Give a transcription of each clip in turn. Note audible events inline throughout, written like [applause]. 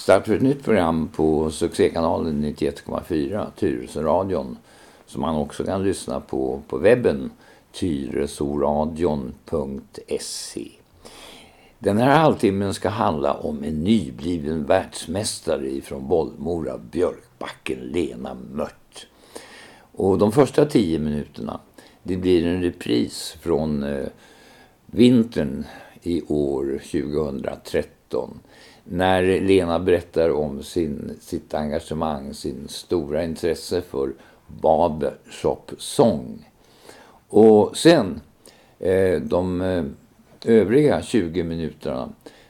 Start för ett nytt program på succékanalen 91,4, Tyresöradion. Som man också kan lyssna på på webben, tyresoradion.se. Den här halvtimmen ska handla om en nybliven världsmästare från Bollmora, Björkbacken, Lena Mört. Och de första tio minuterna, det blir en repris från eh, vintern i år 2013 när Lena berättar om sin, sitt engagemang, sin stora intresse för barbershop-sång. Och sen, eh, de eh, övriga 20 minuterna,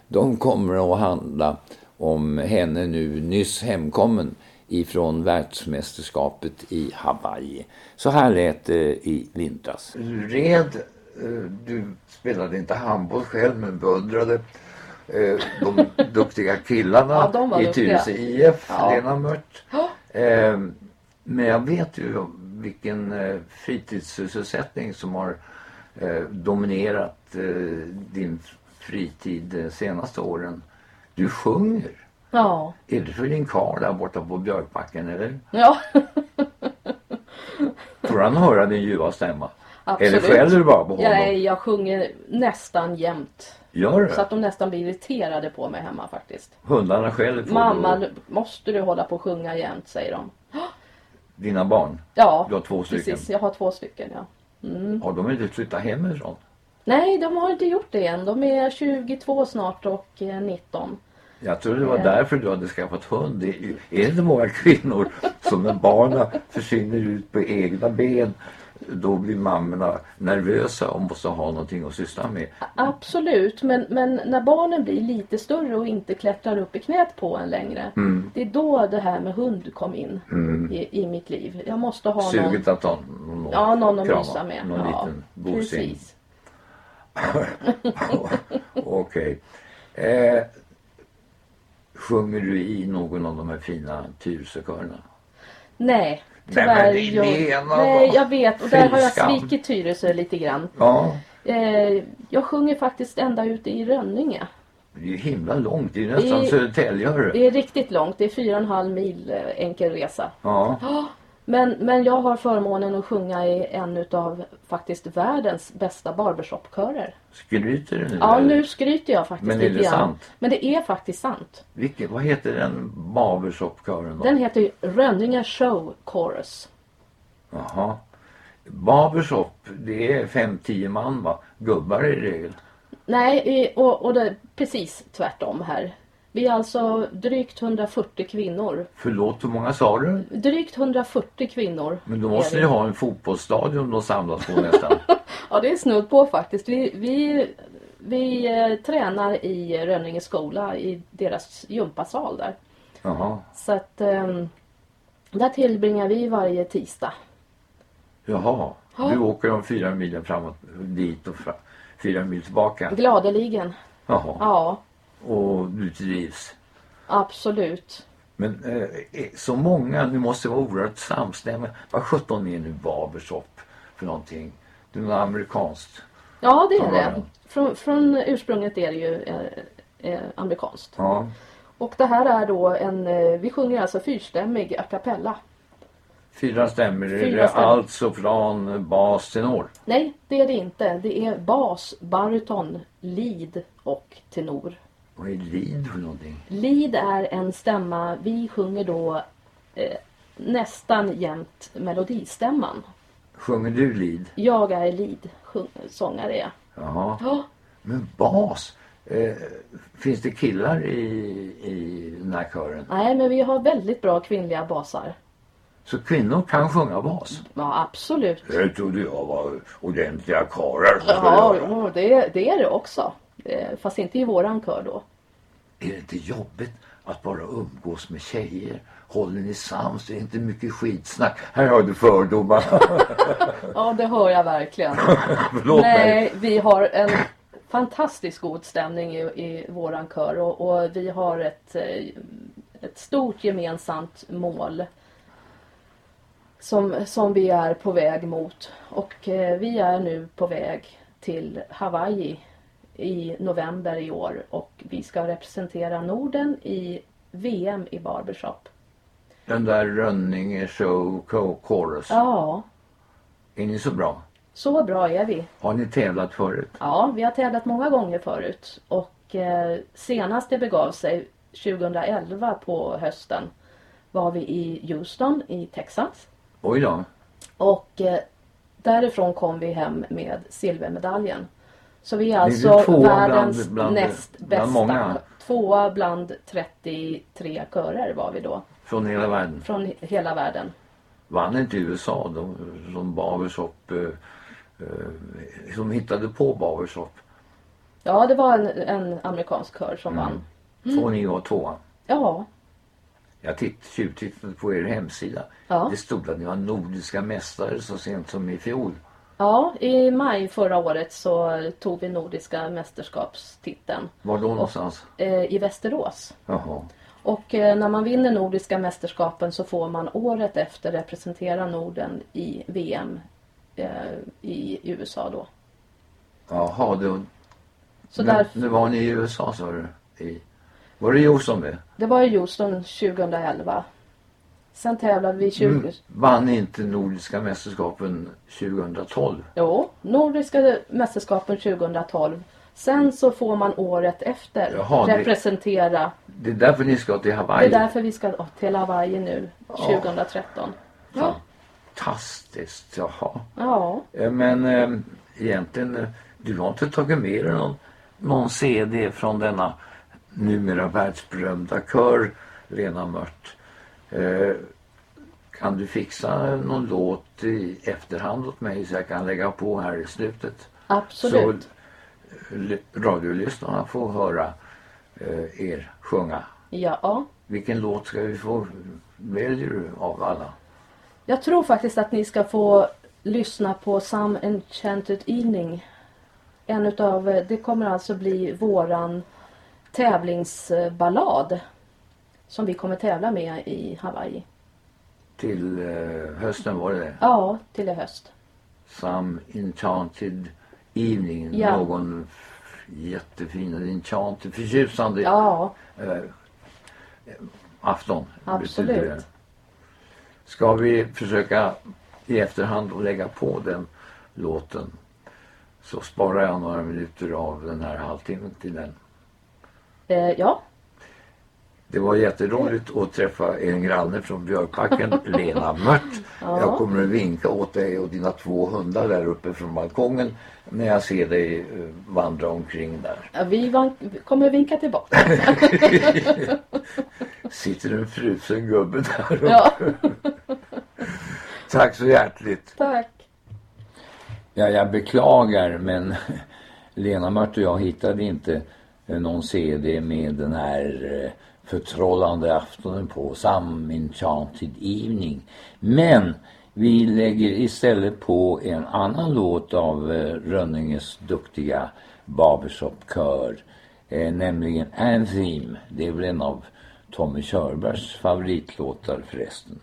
de kommer att handla om henne nu nyss hemkommen ifrån världsmästerskapet i Hawaii. Så här lät det i vintras. Red, eh, du spelade inte handboll själv men beundrade eh, de duktiga killarna Ja, de i. Tyresö IF, Ja. Lena Mört. Eh, men jag vet ju vilken eh, fritidssysselsättning som har eh, dominerat eh, din fritid de senaste åren. Du sjunger. Ja. Är det för din karl där borta på Björkbacken eller? Ja, Får han höra din ljuva stämma? Absolut. Eller skäller du bara på honom? Nej, jag sjunger nästan jämt. Gör Så det? att de nästan blir irriterade på mig hemma faktiskt. Hundarna skäller på Mamma, dig måste du hålla på och sjunga jämt, säger de. dina barn. Ja, Du har två stycken. precis. Jag har två stycken, ja. Mm. Har de inte flyttat hemifrån? Nej, de har inte gjort det än. De är 22 snart och eh, 19. Jag tror det var Ja. därför du hade skaffat hund. Det är det inte många kvinnor som när barnen försvinner ut på egna ben då blir mammorna nervösa och måste ha någonting att syssla med. Absolut, men, men när barnen blir lite större och inte klättrar upp i knät på en längre. Mm. Det är då det här med hund kom in i, i mitt liv. Jag måste ha någon, Suget att ha någon, ja, någon att krama, mysa med. Någon ja, liten gosing. [laughs] Okej. Eh, sjunger du i någon av de här fina Tyresökörerna? Nej, tyvärr. det är jag, nej, jag vet. Och där har jag svikit Tyresö lite grann. Ja. Eh, jag sjunger faktiskt ända ute i Rönninge. Det är ju himla långt. Det är nästan Södertälje. Det är riktigt långt. Det är fyra och en halv mil eh, enkel resa. Ja. Men, men jag har förmånen att sjunga i en utav faktiskt världens bästa barbershopkörer. Skryter du nu? Ja, eller? nu skryter jag faktiskt Men är det sant? Men det är faktiskt sant. Vilket, vad heter den barbershopkören då? Den heter Rönninge Show Chorus. Jaha. Barbershop, det är fem, tio man va? Gubbar i regel. Nej, och, och det precis tvärtom här. Vi är alltså drygt 140 kvinnor. Förlåt, hur många sa du? Drygt 140 kvinnor. Men då måste ni ha en fotbollsstadion att samlas på nästan. [laughs] Ja, det är snudd på faktiskt. Vi, vi, vi eh, tränar i Rönninge skola i deras gympasal där. Jaha. Så att eh, där tillbringar vi varje tisdag. Jaha. Ja. Du åker de fyra milen framåt dit och fra, fyra mil tillbaka. Gladeligen. Jaha. Ja, Och du trivs. absolut. Men eh, eh, så många, nu måste vara oerhört samstämmiga. Vad sjutton är nu barbershop för någonting? Det är något amerikanskt. Ja, det är det. Från, från ursprunget är det ju eh, eh, amerikanskt. Ja. Och det här är då en, eh, vi sjunger alltså fyrstämmig a cappella. Fyra stämmer. Är Fyra det stämmer. allt, sopran, bas, tenor? Nej, det är det inte. Det är bas, baryton, lead och tenor. Vad är lead för någonting? Lead är en stämma, vi sjunger då eh, nästan jämt melodistämman. Sjunger du lead? Jag är lead, sjung, sångare är jag. Jaha. Ja, Men bas? Eh, finns det killar i, i den här kören? nej men vi har väldigt bra kvinnliga basar. Så kvinnor kan sjunga bas? Ja, absolut. Det trodde jag var ordentliga karlar som skulle Ja, göra. jo, det, det är det också. Eh, Fast inte i våran kör då. Är det inte jobbigt att bara umgås med tjejer? Håller ni sams? Det är inte mycket skitsnack. Här har du fördomar. [laughs] Ja, det hör jag verkligen. [laughs] Förlåt mig. Nej, vi har en fantastiskt god stämning i, i våran kör och, och vi har ett, eh, ett stort gemensamt mål som, som vi är på väg mot. Och eh, vi är nu på väg till Hawaii i november i år och vi ska representera Norden i VM i barbershop. Den där Rönninge Show Chorus. Ja, Är ni så bra? så bra är vi. Har ni tävlat förut? Ja, vi har tävlat många gånger förut och eh, senast det begav sig 2011 på hösten var vi i Houston i Texas Oj då. och eh, därifrån kom vi hem med silvermedaljen. Så vi är är alltså bland- världens bland- näst bland bästa. många. Tvåa bland 33 körer var vi då. Från hela världen. Från he- hela världen. Vann inte USA de, som Barbershop, eh, eh, som hittade på Barbershop. Ja, det var en, en amerikansk kör som Mm. vann. Så ni var tvåa. Ja, Jag titt, tjuvtittade på er hemsida. Ja. Det stod att ni var nordiska mästare så sent som i fjol. Ja, i maj förra året så tog vi Nordiska mästerskapstiteln Var då någonstans? eh, i Västerås. Jaha. Och eh, när man vinner Nordiska mästerskapen så får man året efter representera Norden i VM eh, i USA då. Jaha, då, Så men, där, nu var ni i USA sa du? I, var det Houston det? det var i Houston 2011. Sen tävlade vi 20... Mm. Vann inte Nordiska mästerskapen 2012? Jo, Nordiska mästerskapen 2012. Sen så får man året efter Jaha, det- representera. Det är därför ni ska till Det Hawaii? är därför vi ska till Hawaii nu 2013. Ja. Fantastiskt, jaha. ja. Eh, Men eh, egentligen, du har inte tagit med dig någon, någon CD från denna numera världsberömda kör Lena Mört. Eh, kan du fixa någon låt i efterhand åt mig så jag kan lägga på här i slutet? Absolut. Så eh, radiolyssnarna får höra eh, er sjunga. Ja. Vilken låt ska vi få? Väljer du av alla? Jag tror faktiskt att ni ska få lyssna på Some Enchanted Evening. En utav, det kommer alltså bli våran tävlingsballad. Som vi kommer tävla med i Hawaii. Till eh, hösten var det? Ja, till i höst. Some enchanted evening. Ja. Någon jättefin, enchanted, förtjusande Ja, eh, afton. Absolut. Ska vi försöka i efterhand att lägga på den låten så sparar jag några minuter av den här halvtimmen till den. eh, ja. Det var jätteroligt att träffa en granne från Björkbacken, [laughs] Lena Mört. Jag kommer att vinka åt dig och dina två hundar där uppe från balkongen när jag ser dig eh, vandra omkring där. Ja, vi kommer vinka tillbaka. [laughs] Sitter en frusen gubbe där uppe. Ja, [laughs] Tack så hjärtligt. tack. Ja, jag beklagar men Lena Mört och jag hittade inte eh, någon CD med den här eh, förtrollande aftonen på, Some Enchanted Evening. Men vi lägger istället på en annan låt av eh, Rönninges duktiga barbershopkör. Eh, nämligen Anthem. Det är väl en av Tommy Körbergs favoritlåtar förresten.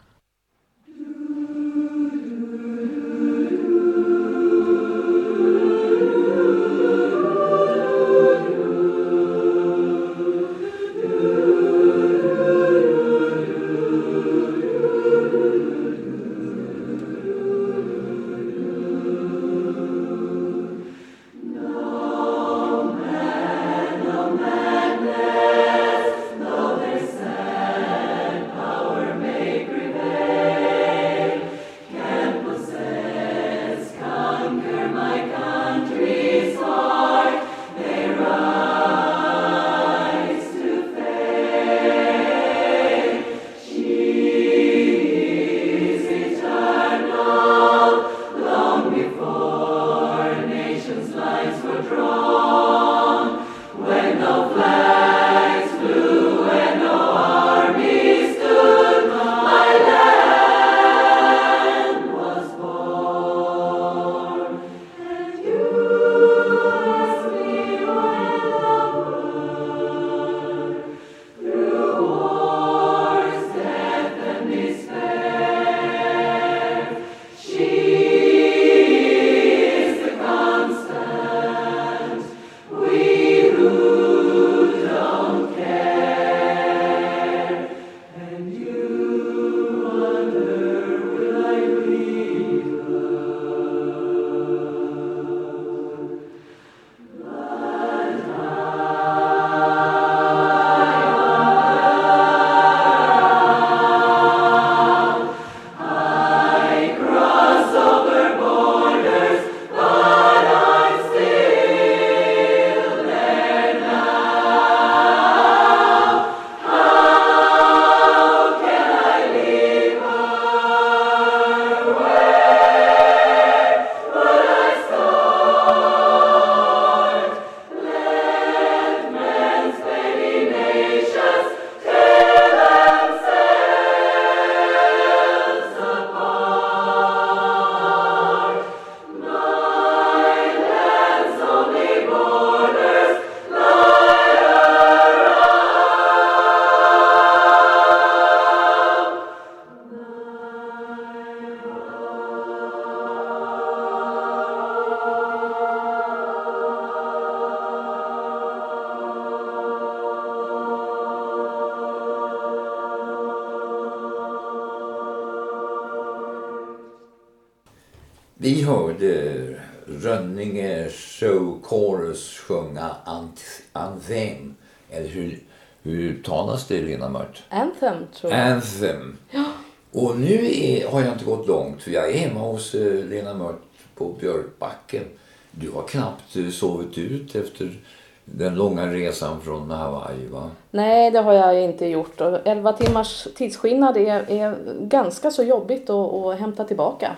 Vi hörde Rönninge Show Chorus sjunga Ant- Anthem. Eller hur, hur uttalas det, Lena Mört? Anthem tror jag. Anthem. Och nu är, har jag inte gått långt för jag är hemma hos eh, Lena Mört på Björkbacken. Du har knappt eh, sovit ut efter den långa resan från Hawaii va? Nej, det har jag inte gjort. Och 11 timmars tidsskillnad är, är ganska så jobbigt att, att hämta tillbaka.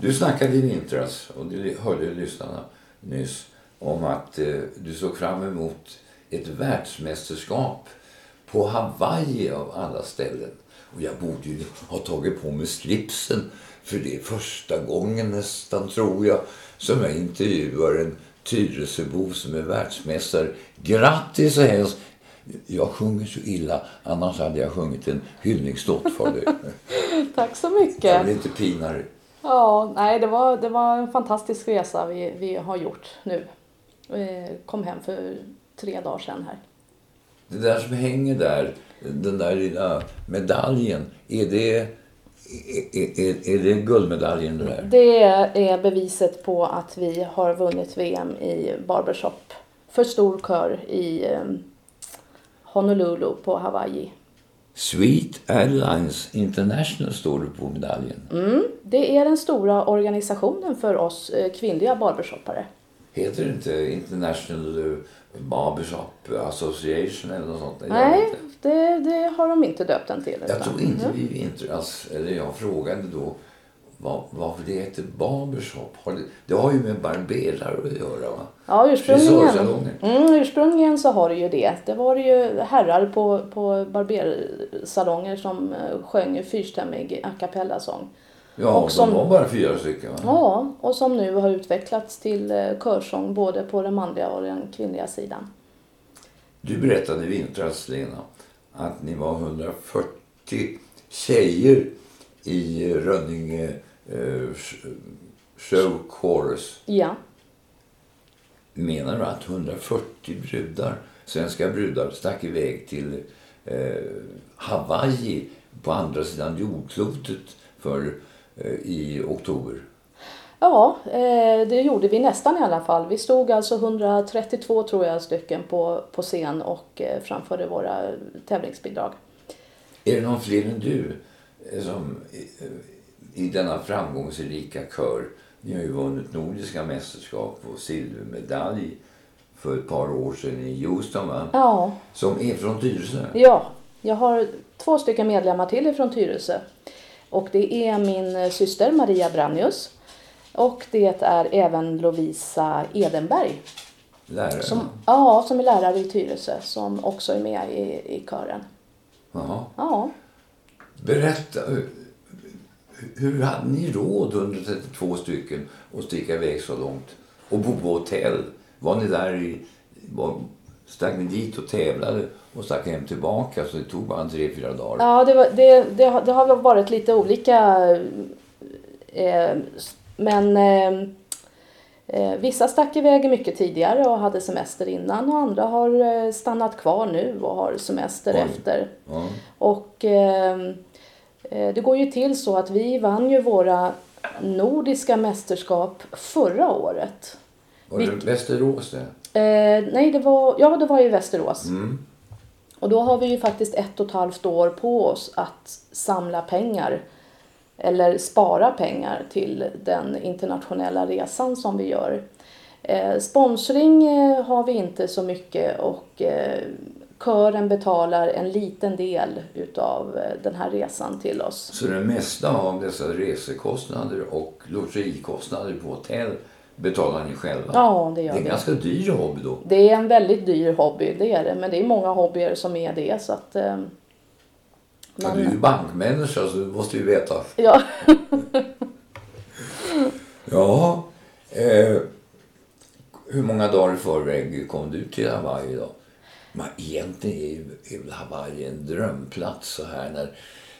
Du snackade i vintras, och det hörde lyssnarna nyss, om att eh, du såg fram emot ett världsmästerskap på Hawaii av alla ställen. Och jag borde ju ha tagit på mig slipsen för det är första gången nästan, tror jag, som jag intervjuar en Tyresöbo som är världsmästare. Grattis och hälsa! Jag sjunger så illa, annars hade jag sjungit en hyllningslåt för dig. [laughs] Tack så Jag mycket. vill inte pina dig. Ja, nej, det var, det var en fantastisk resa vi, vi har gjort nu. Vi kom hem för tre dagar sedan här. Det där som hänger där, den där lilla medaljen, är det, är, är, är det guldmedaljen det där? Det är beviset på att vi har vunnit VM i barbershop för stor kör i eh, Honolulu på Hawaii. Sweet Airlines International står det på medaljen. Mm, det är den stora organisationen för oss eh, kvinnliga barbershoppare. Heter det inte International eh, Barbershop Association eller något sånt? Nej, det, det har de inte döpt den till. Jag tror inte vi i vintras, eller jag frågade då var, varför det heter barbershop. Det, har ju med barberare att göra va? Ja, ursprungligen, mm, ursprungligen så har det ju det. Det var det ju herrar på, på barbersalonger som eh, sjöng fyrstämmig a cappella-sång. Ja, Och som- de var bara fyra stycken va? Ja, och som nu har utvecklats till eh, körsång både på den manliga och den kvinnliga sidan. Du berättade i vintras, Lena, att ni var 140 tjejer i Rönninge eh, sh- Show Chorus. Ja, Menar du att 140 brudar, svenska brudar stack iväg till eh, Hawaii på andra sidan jordklotet för, eh, i oktober? ja eh, det gjorde vi nästan i alla fall. Vi stod alltså 132 tror jag stycken på, på scen och eh, framförde våra tävlingsbidrag. Är det någon fler än du som i, denna framgångsrika kör, ni har ju vunnit nordiska mästerskap och silvermedalj för ett par år sedan i Houston va? Ja, Som är från Tyresö. Ja, jag har två stycken medlemmar till från Tyresö. Och det är min syster Maria Branius. Och det är även Lovisa Edenberg. Lärare. Som, ja, som är lärare i Tyresö. Som också är med i, i kören. Jaha. Ja. Berätta, hur, hade ni råd 132 stycken att sticka iväg så långt? Och bo på hotell? Var ni där i... Var, stack ni dit och tävlade och stack hem tillbaka så det tog bara tre, fyra dagar? Ja, det, var, det, det, har- det har varit lite olika. Eh, men eh, eh, vissa stack iväg mycket tidigare och hade semester innan och andra har eh, stannat kvar nu och har semester Oj. efter. Ja. Och eh, det går ju till så att vi vann ju våra nordiska mästerskap förra året. Var det Västerås det? Eh, nej, det var, ja, det var i Västerås. Mm. Och då har vi ju faktiskt ett och ett halvt år på oss att samla pengar eller spara pengar till den internationella resan som vi gör. Eh, sponsring eh, har vi inte så mycket och eh, kören betalar en liten del utav eh, den här resan till oss. Så det mesta av dessa resekostnader och logikostnader på hotell betalar ni själva? Ja, det det gör är en vi. ganska dyr hobby då. Det är en väldigt dyr hobby, det är det. Men det är många hobbyer som är det. Så att, eh, Ja, du är ju bankmänniska så du måste ju veta. ja. [laughs] Ja, eh, hur många dagar i förväg kom du till Hawaii då? Men egentligen är ju Hawaii en drömplats så här när,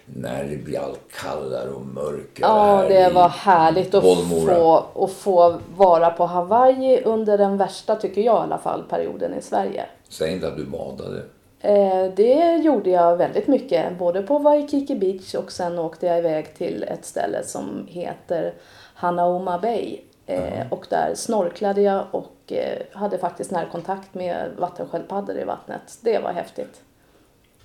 när det blir allt kallare och mörkare Ja, det var härligt att Bollmora. få, att få vara på Hawaii under den värsta, tycker jag i alla fall, perioden i Sverige. Säg inte att du badade. Eh, det gjorde jag väldigt mycket, både på Waikiki Beach och sen åkte jag iväg till ett ställe som heter Hanauma Bay. Eh, och där snorklade jag och eh, hade faktiskt närkontakt med vattensköldpaddor i vattnet. Det var häftigt.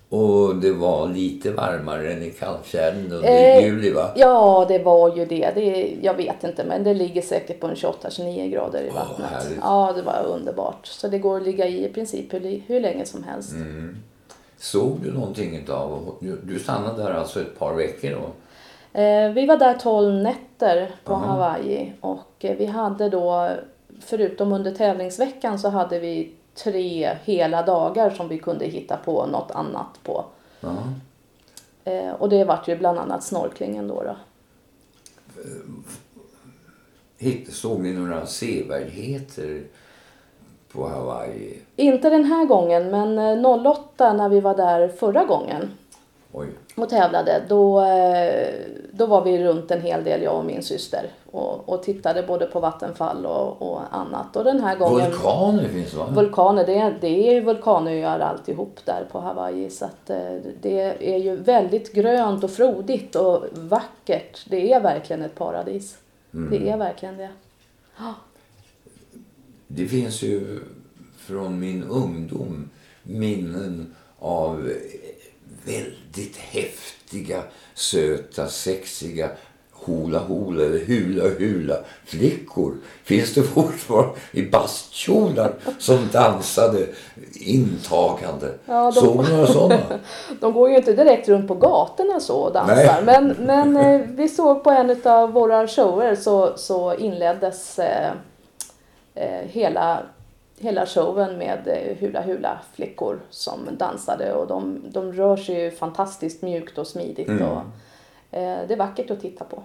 Och det var lite varmare än i Kallfjärden under Eh, juli va? Ja, det var ju det. det. Jag vet inte, men det ligger säkert på en 28-29 grader i vattnet. härligt. ja, det var underbart. Så det går att ligga i i princip hur, hur länge som helst. Mm. Såg du någonting utav... Du stannade där alltså ett par veckor då? Eh, vi var där 12 nätter på Aha. Hawaii och eh, vi hade då, förutom under tävlingsveckan så hade vi tre hela dagar som vi kunde hitta på något annat på. Ja. Eh, och det vart ju bland annat snorklingen då. då. Såg ni några sevärdheter på Hawaii? Inte den här gången, men eh, 08 när vi var där förra gången Oj. och tävlade, då, då var vi runt en hel del, jag och min syster. Och, och tittade både på vattenfall och, och annat. Och den här gången... Vulkaner finns va? Vulkaner, det, det är ju vulkanöar alltihop där på Hawaii. Så att eh, det är ju väldigt grönt och frodigt och vackert. Det är verkligen ett paradis. Det är verkligen det. Det finns ju från min ungdom minnen av väldigt häftiga, söta, sexiga hula hula eller hula hula flickor. Finns det fortfarande i bastkjolar som dansade intagande? Ja, de- Såg några sådana? [laughs] De går ju inte direkt runt på gatorna så och dansar. Nej. Men, men [laughs] eh, vi såg på en av våra shower så, så inleddes eh, eh, hela, hela showen med eh, hula hula flickor som dansade och de, de rör sig ju fantastiskt mjukt och smidigt. Mm. Och, eh, det är vackert att titta på.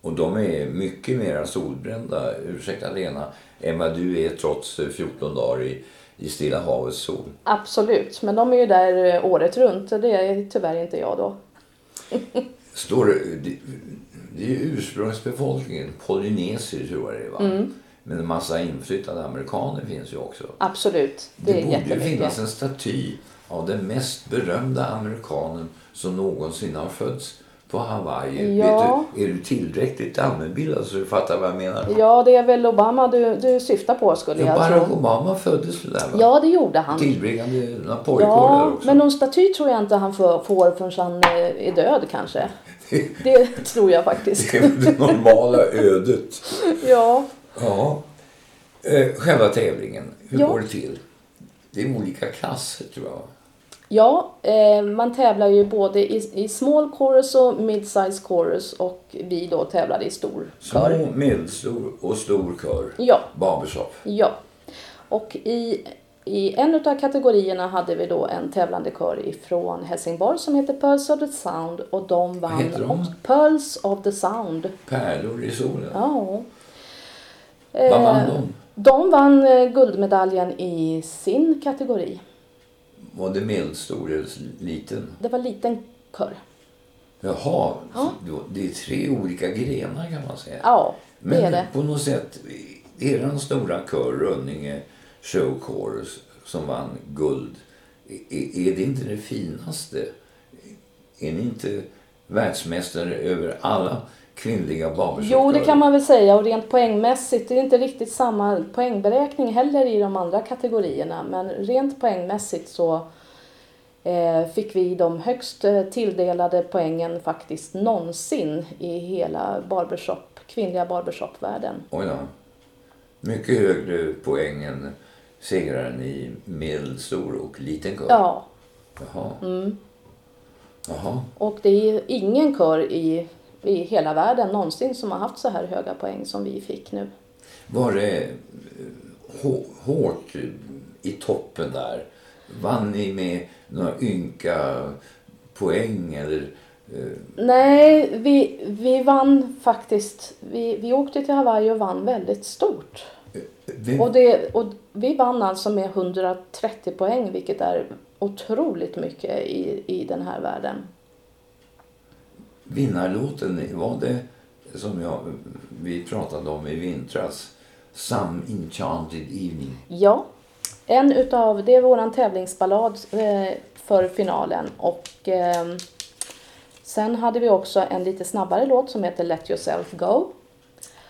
Och de är mycket mer solbrända, ursäkta Lena, än vad du är trots 14 dagar i, i Stilla havets sol. Absolut, men de är ju där eh, året runt och det är tyvärr inte jag då. Står det, det, det är ju ursprungsbefolkningen, polynesier tror jag det är va? Mm. Men en massa inflyttade amerikaner finns ju också. Absolut, Det, det, borde ju finnas en staty av den mest berömda amerikanen som någonsin har fötts på Hawaii. Ja. Du, är du tillräckligt allmänbildad så du fattar vad jag menar? Ja, det är väl Obama du, du syftar på skulle Ja, jag Barack tro. Obama föddes väl där va? Ja, det gjorde han. Tillbringade några pojkar där Ja, också. men någon staty tror jag inte han får, får förrän han eh, är död kanske. [laughs] Det tror jag faktiskt. [laughs] Det är det normala ödet. [laughs] Ja, Ja. Eh, själva tävlingen, hur Ja. går det till? Det är olika klasser tror jag. ja eh, man tävlar ju både i, small chorus och mid-size chorus och vi då tävlade i stor kör. Små, medelstor och stor kör. Ja, Barbershop. ja. Och i, i en av kategorierna hade vi då en tävlande kör ifrån Helsingborg som heter Pearls of the Sound och de vann heter de? Pearls of the Sound. Pärlor i solen. Ja. Vad vann Eh, de? De vann eh, guldmedaljen i sin kategori. Var det medelstor eller liten? Det var liten kör. Jaha, Ja. det är tre olika grenar kan man säga. Ja, det Men är det. på något sätt, er stora kör, Rönninge Show Chorus, som vann guld, är, är det inte det finaste? Är ni inte världsmästare över alla kvinnliga barbershopkörer? Jo, det kan man väl säga. Och rent poängmässigt, det är inte riktigt samma poängberäkning heller i de andra kategorierna. Men rent poängmässigt så eh, fick vi de högst eh, tilldelade poängen faktiskt någonsin i hela barbershop, kvinnliga barbershopvärlden. Oj då. Mycket högre poäng än segraren i medelstor och liten kör. Ja, Jaha. Jaha. och det är ingen kör i, i hela världen någonsin som har haft så här höga poäng som vi fick nu. Var det eh, hå- hårt i toppen där? Vann ni med några ynka poäng eller? eh, Nej, vi, vi vann faktiskt. Vi, vi åkte till Hawaii och vann väldigt stort. Vem, Och, det, och vi vann alltså med 130 poäng, vilket är otroligt mycket i, i den här världen. Vinnarlåten, var det som jag, vi pratade om i vintras? Some Enchanted Evening. Ja, en utav, det är våran tävlingsballad eh, för finalen. Och ehm, sen hade vi också en lite snabbare låt som heter Let yourself go.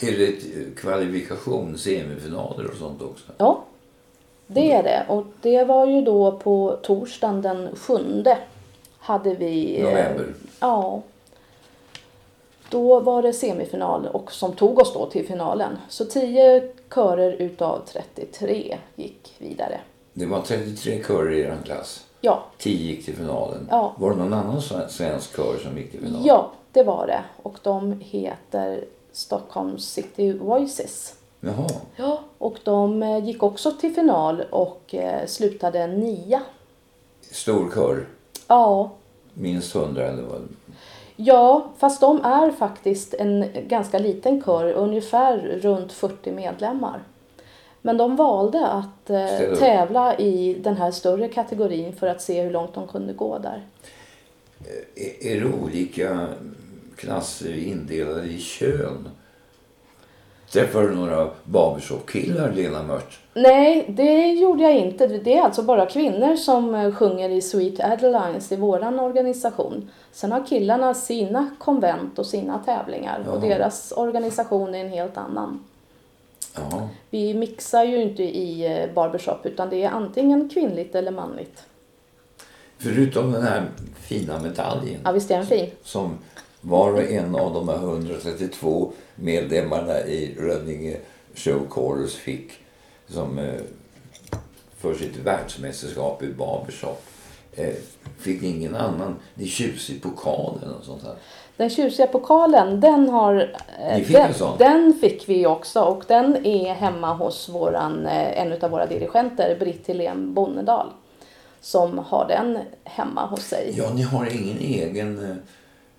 Är det kvalifikation, semifinaler och sånt också? Ja, det är det. Och det var ju då på torsdagen den sjunde hade vi... November? Ja. Då var det semifinal och som tog oss då till finalen. Så 10 körer utav 33 gick vidare. Det var 33 körer i er klass? Ja. 10 gick till finalen? Ja. Var det någon annan svensk kör som gick till finalen? Ja, det var det. Och de heter Stockholm City Voices. Jaha. Ja, och de eh, gick också till final och eh, slutade nia. Stor kör? Ja, Minst 100 eller vad? Ja, fast de är faktiskt en ganska liten kör, ungefär runt 40 medlemmar. Men de valde att eh, tävla i den här större kategorin för att se hur långt de kunde gå där. Är, är det olika klasser indelade i kön? Träffar du några barbershop-killar, Lena Mört? Nej, det gjorde jag inte. Det är alltså bara kvinnor som eh, sjunger i Sweet Adelines i våran organisation. Sen har killarna sina konvent och sina tävlingar och Jaha. deras organisation är en helt annan. Ja. Vi mixar ju inte i eh, barbershop utan det är antingen kvinnligt eller manligt. Förutom den här fina medaljen Ja, visst är den fin? som var och en av de här 132 medlemmarna i Rönninge Show Chorus fick som eh, för sitt världsmästerskap i barbershop. Eh, fick ingen annan. Är tjusig pokal eller något sånt här. Den tjusiga pokalen, den har... eh, Ni fick den, den fick vi också och den är hemma hos våran, en av våra dirigenter, Britt Helén Bonnedal. Som har den hemma hos sig. Ja, ni har ingen egen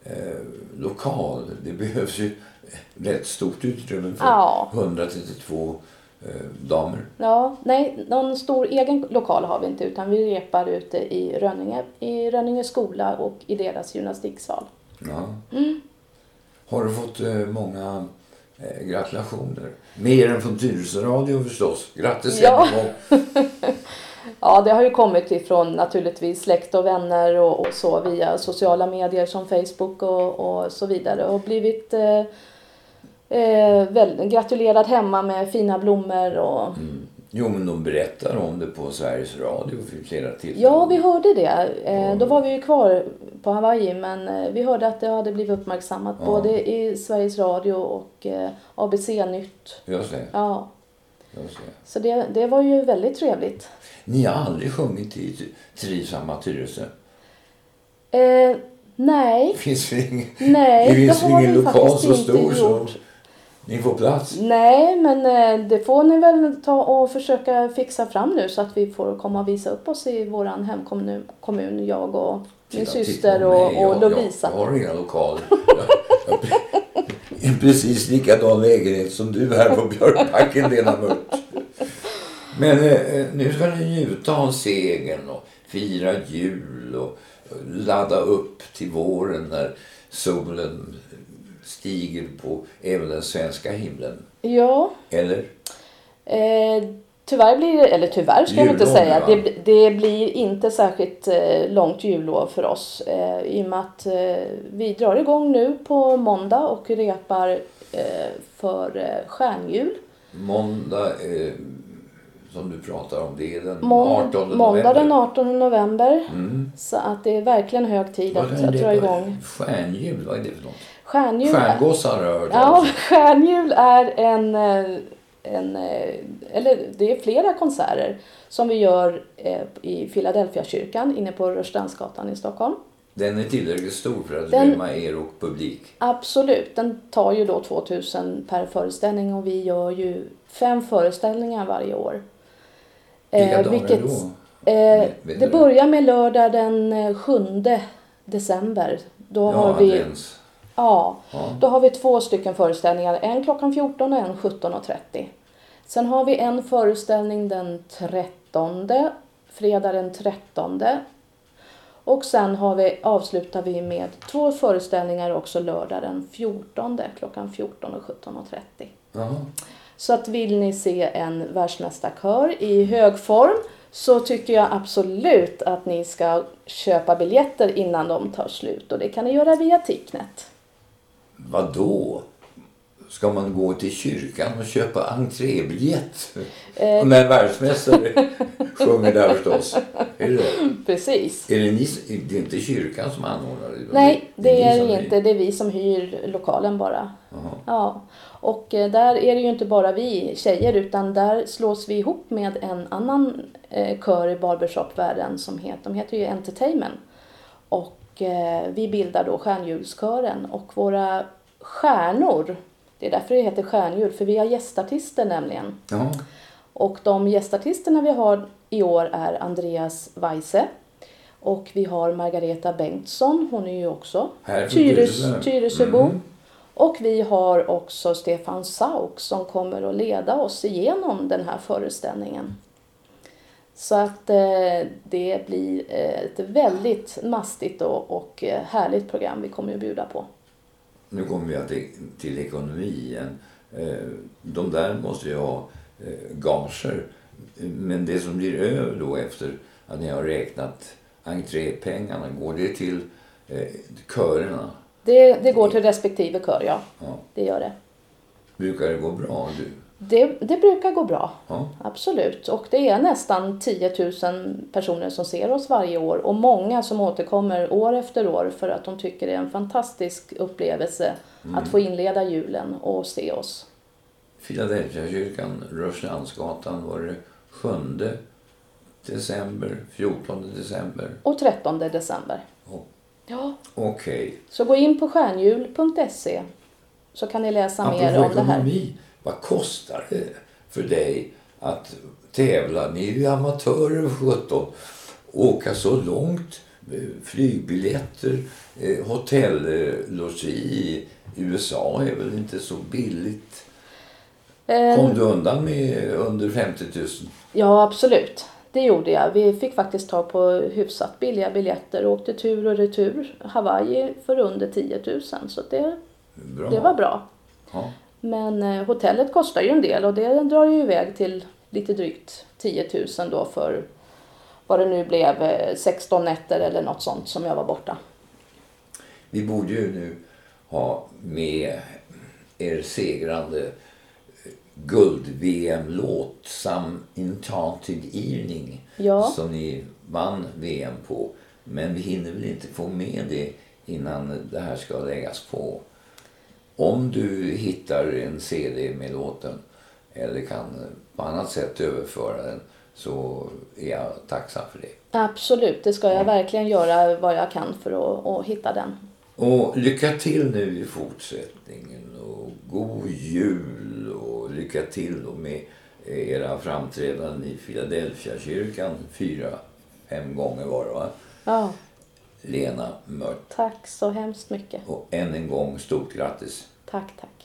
eh, lokal. Det behövs ju rätt stort utrymme för Ja. 132 eh, damer. Ja, nej, någon stor egen lokal har vi inte utan vi repar ute i Rönninge, i Rönninge skola och i deras gymnastiksal. Ja. Har du fått eh, många eh, gratulationer? Mer än från Tyresö Radio förstås. Grattis Ja. [laughs] Ja, det har ju kommit ifrån naturligtvis släkt och vänner och, och så via sociala medier som Facebook och, och så vidare och blivit eh, eh, väl, gratulerad hemma med fina blommor och Jo, men de berättar om det på Sveriges Radio vid flera tillfällen. Ja, vi hörde det. Eh, då var vi ju kvar på Hawaii men eh, vi hörde att det hade blivit uppmärksammat Ja. både i Sveriges Radio och eh, ABC-nytt. Just det. Ja. Så det, det var ju väldigt trevligt. Ni har aldrig sjungit i trivsamma Tyresö? Eh, nej, Finns det ingen, nej, det finns har ingen lokal så stor så ni får plats? Nej, men eh, det får ni väl ta och försöka fixa fram nu så att vi får komma och visa upp oss i våran hemkommun, kommun, jag och min Titta- titta syster på och, och Jag- Lovisa. Jag har inga lokaler. [laughs] Precis likadan lägenhet som du här på Björkbacken, Lena Mört. Men eh, nu ska ni njuta av segern och fira jul och ladda upp till våren när solen stiger på även den svenska himlen. Ja, Eller? Eh, tyvärr blir det, eller tyvärr ska jag inte säga, det, det blir inte särskilt eh, långt jullov för oss. Eh, I och med att eh, vi drar igång nu på måndag och repar eh, för eh, stjärnjul. Måndag som du pratar om, det är den Mån- 18 november. måndag den 18 november. Mm. Så att det är verkligen hög tid att, att dra igång. Stjärnjul, vad är det för något? Stjärnjul, Stjärngossar har jag hört ja, [laughs] stjärnjul är en, eh, en, eh, eller det är flera konserter som vi gör eh, i Philadelphia kyrkan inne på Rörstrandsgatan i Stockholm. Den är tillräckligt stor för att Den- rymma er och publik. Absolut, den tar ju då 2000 per föreställning och vi gör ju fem föreställningar varje år. Vilka Eh, dagar vilket- då? Eh, det börjar med lördag den eh, 7 december. Då Ja, har vi, advents. ja, Ja. då har vi två stycken föreställningar. En klockan 14 och en 17.30. Sen har vi en föreställning den 13, fredag den 13. Och sen har vi, avslutar vi med två föreställningar också lördag den 14 klockan 14 och 17.30. Jaha. Så att vill ni se en världsmästarkör i hög form så tycker jag absolut att ni ska köpa biljetter innan de tar slut och det kan ni göra via Ticknet. Vadå? Ska man gå till kyrkan och köpa entrébiljett. Eh. När världsmästare sjunger där förstås. Är det Precis. Är det, ni, det är inte kyrkan som anordnar det? Nej, det, det är det inte. Det är vi som hyr lokalen bara. Aha. Ja. Och eh, där är det ju inte bara vi tjejer utan där slås vi ihop med en annan eh, kör i barbershop-världen som heter, de heter ju Entertainment. Och eh, vi bildar då Stjärnhjulskören och våra stjärnor, det är därför det heter stjärnhjul, för vi har gästartister nämligen. Ja. Och de gästartisterna vi har i år är Andreas Weise och vi har Margareta Bengtsson, hon är ju också Tyresöbo. Mm. Och vi har också Stefan Sauk som kommer att leda oss igenom den här föreställningen. Så att eh, det blir eh, ett väldigt mastigt och, och eh, härligt program vi kommer att bjuda på. Nu kommer vi till, till ekonomi igen. Eh, de där måste ju ha eh, gager. Men det som blir över då efter att ni har räknat entrépengarna, går det till eh, körerna? Det, det går till respektive kör, ja. ja. Det gör det. Brukar det gå bra? Du? Det, det brukar gå bra, ja. absolut. Och det är nästan 10 000 personer som ser oss varje år och många som återkommer år efter år för att de tycker det är en fantastisk upplevelse mm. att få inleda julen och se oss. Filadelfiakyrkan, Rörstrandsgatan var det 7 december, 14 december och 13 december. Oh. Ja. Okej. Okay. Så gå in på stjärnhjul.se så kan ni läsa Apropå mer om det här. Vad kostar det för dig att tävla? Ni är ju amatörer för 17. Åka så långt, flygbiljetter, eh, hotellogi i USA är väl inte så billigt? Kom du undan med under 50 000? Ja, absolut. Det gjorde jag. Vi fick faktiskt ta på hyfsat billiga biljetter och åkte tur och retur Hawaii för under 10 000. Så det, det var bra. Ja. Men eh, hotellet kostar ju en del och det drar ju iväg till lite drygt 10 000 då för vad det nu blev, 16 eh, nätter eller något sånt som jag var borta. Vi borde ju nu ha med er segrande guld-VM-låt Some Enchanted Evening ja. som ni vann VM på. Men vi hinner väl inte få med det innan det här ska läggas på. Om du hittar en CD med låten eller kan på annat sätt överföra den så är jag tacksam för det. Absolut, det ska jag verkligen göra vad jag kan för att, att hitta den. Och lycka till nu i fortsättningen och god jul och lycka till då med era framträdanden i Philadelphia kyrkan fyra, fem gånger var det va? Ja. Lena Mört. Tack så hemskt mycket. Och än en gång stort grattis. Tack, tack.